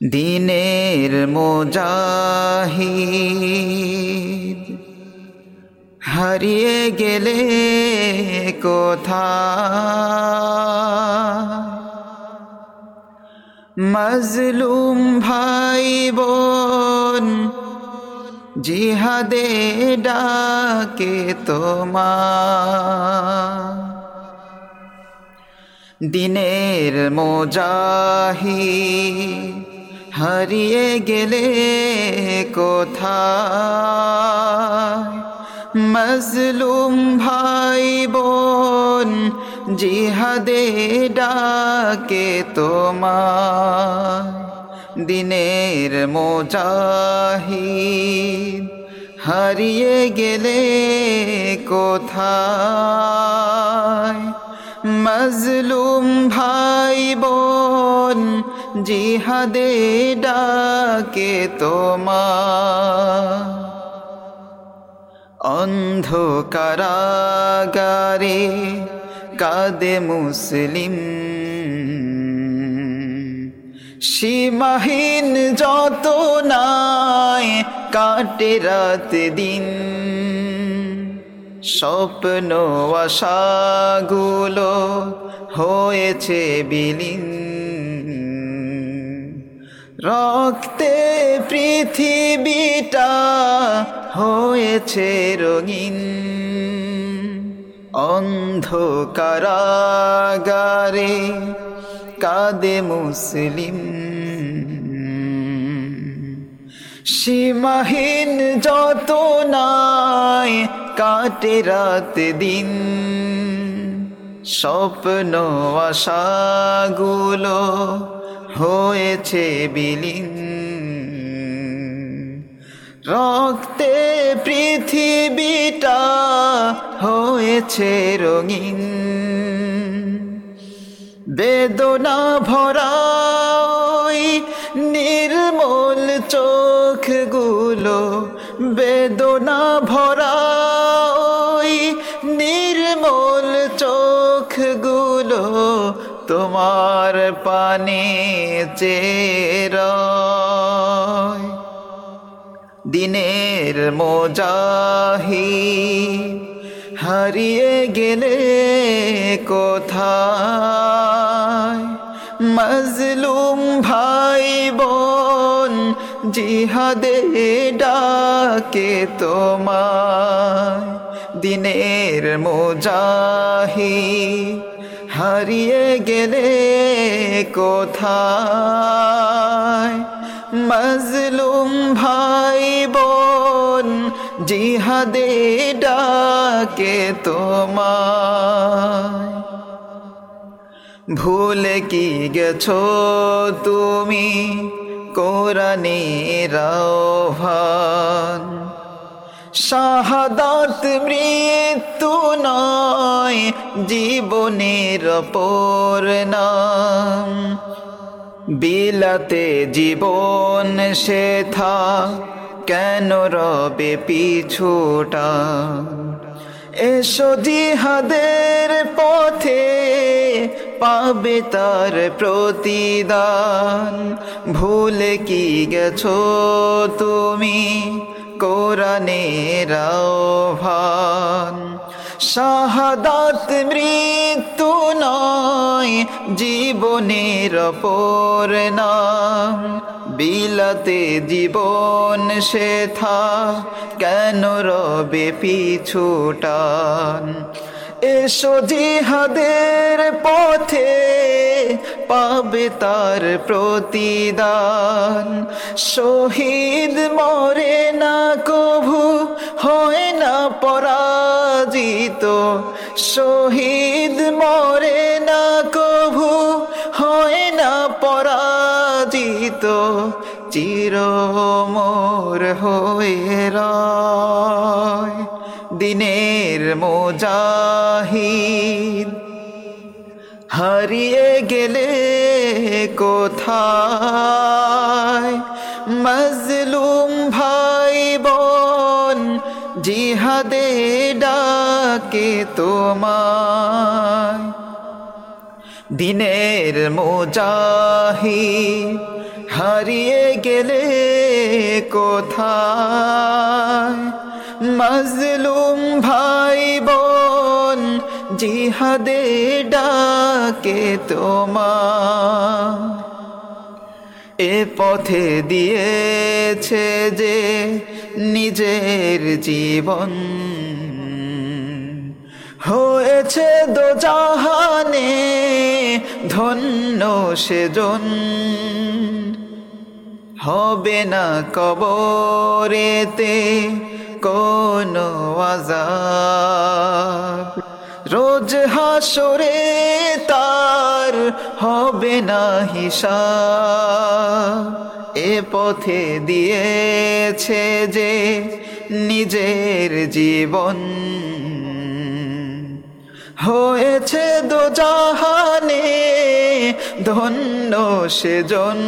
দিনের মোজাহিদ হারিয়ে গেলে কোথা মজলুম ভাই বোন জিহাদে ডাকে তোমা দিনের মোজাহিদ হারিয়ে গেলে কোথায়? মজলুম ভাই বোন জিহাদে ডাকে তোমার দিনের মোজাহিদ হারিয়ে গেলে কোথায়? মজলুম ভাই বোন, জিহাদে ডাকে তোমার। অন্ধকারাগারে কাদে মুসলিম। সীমাহীন যত নাই কাটে রাত দিন। স্বপ্ন আশাগুলো হয়েছে বিলীন। রক্তে পৃথিবীটা হয়েছে রঙিন। অন্ধকারাগারে কাদে মুসলিম। সীমাহীন যত নাই কাটে রাত দিন। স্বপ্ন আশাগুলো হয়েছে বিলীন। রক্তে পৃথিবীটা হয়েছে রঙিন। বেদনা ভরাই চোখগুলো তোমার পানে চের। দিনের মোজাহি হারিয়ে গেলে কোথায়? মজলুম ভাই বোন জিহাদে ডাকে তোমায়। দিনের মোজাহি হারিয়ে গেলে কোথায়? মজলুম ভাই বোন জিহাদে ডাকে তোমায়। ভুলে কি গেছো তুমি, কোরআনের আহ্বান? শাহাদাত মৃত্যু নয়, জীবনের পর নাম। বিলাতে জীবন শেথা কেন রবে পিছুটা এসো জিহাদের পথে, পাবে তার প্রতিদান। ভুলে কি গেছো তুমি? কোরআনের আহ্বান। শাহাদাত মৃত্যু নয়, জীবনের পর নাম। বিলাতে জীবন শেথা, কেন রবে পিছুটান এসো জিহাদের পথে পাবে তার প্রতিদান। শহীদ মরে না কভু হয় না পরাজিত। শহীদ মরে না কভু হয় না পরাজিত। চির মোর হয়ে রয় দিনের মোজাহিদ। হারিয়ে গেলে কোথায়? মজলুম ভাই বোন জিহাদে ডাকে তোমায়। দিনের মোজাহি হারিয়ে গেলে কোথায়? মজলুম ভাই বোন জিহাদে ডাকে তোমার। এ পথে দিয়েছে যে নিজের জীবন। হয়েছে দো জাহানে ধন্য সেজন। হবে না কবরেতে কোনো আজাব। রোজ হাসরে তার হবে না হিসাব। এ পথে দিয়েছে যে নিজের জীবন। হয়েছে দো জাহানে ধন্য সেজন।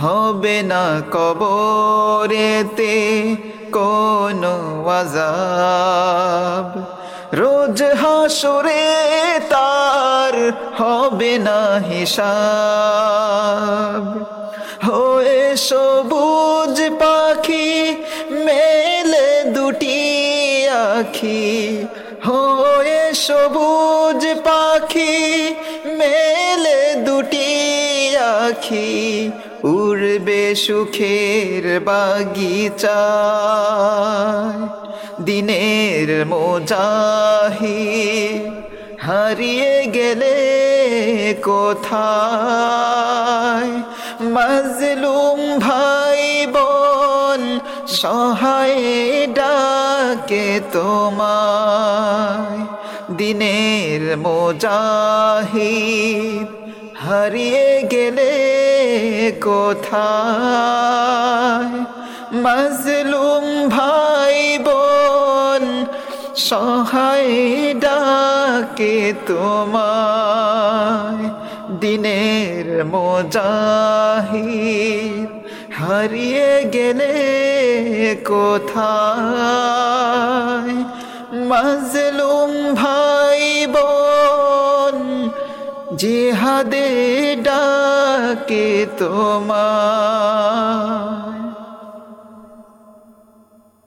হবে না কবরেতে কোনো আজাব রোজ হাসরে তার হবে না হিসাব। হয়ে সবুজ পাখি মেলে দুটি আখি। হয়ে সবুজ পাখি মেলে দুটি আখি। উড়বে সুখের বাগিচা। দিনের মোজাহি, হারিয়ে গেলে কোথায়? মজলুম ভাই বোন সহায় ডাকে তোমায়। দিনের মোজাহিদ হারিয়ে গেলে কোথায়? মজলুম ভাই বোন সহায় ডাকে তোমায় দিনের মোজাহিদ। হারিয়ে গেলে কোথায়? মজলুম ভাই বোন জিহাদে ডাকে তোমার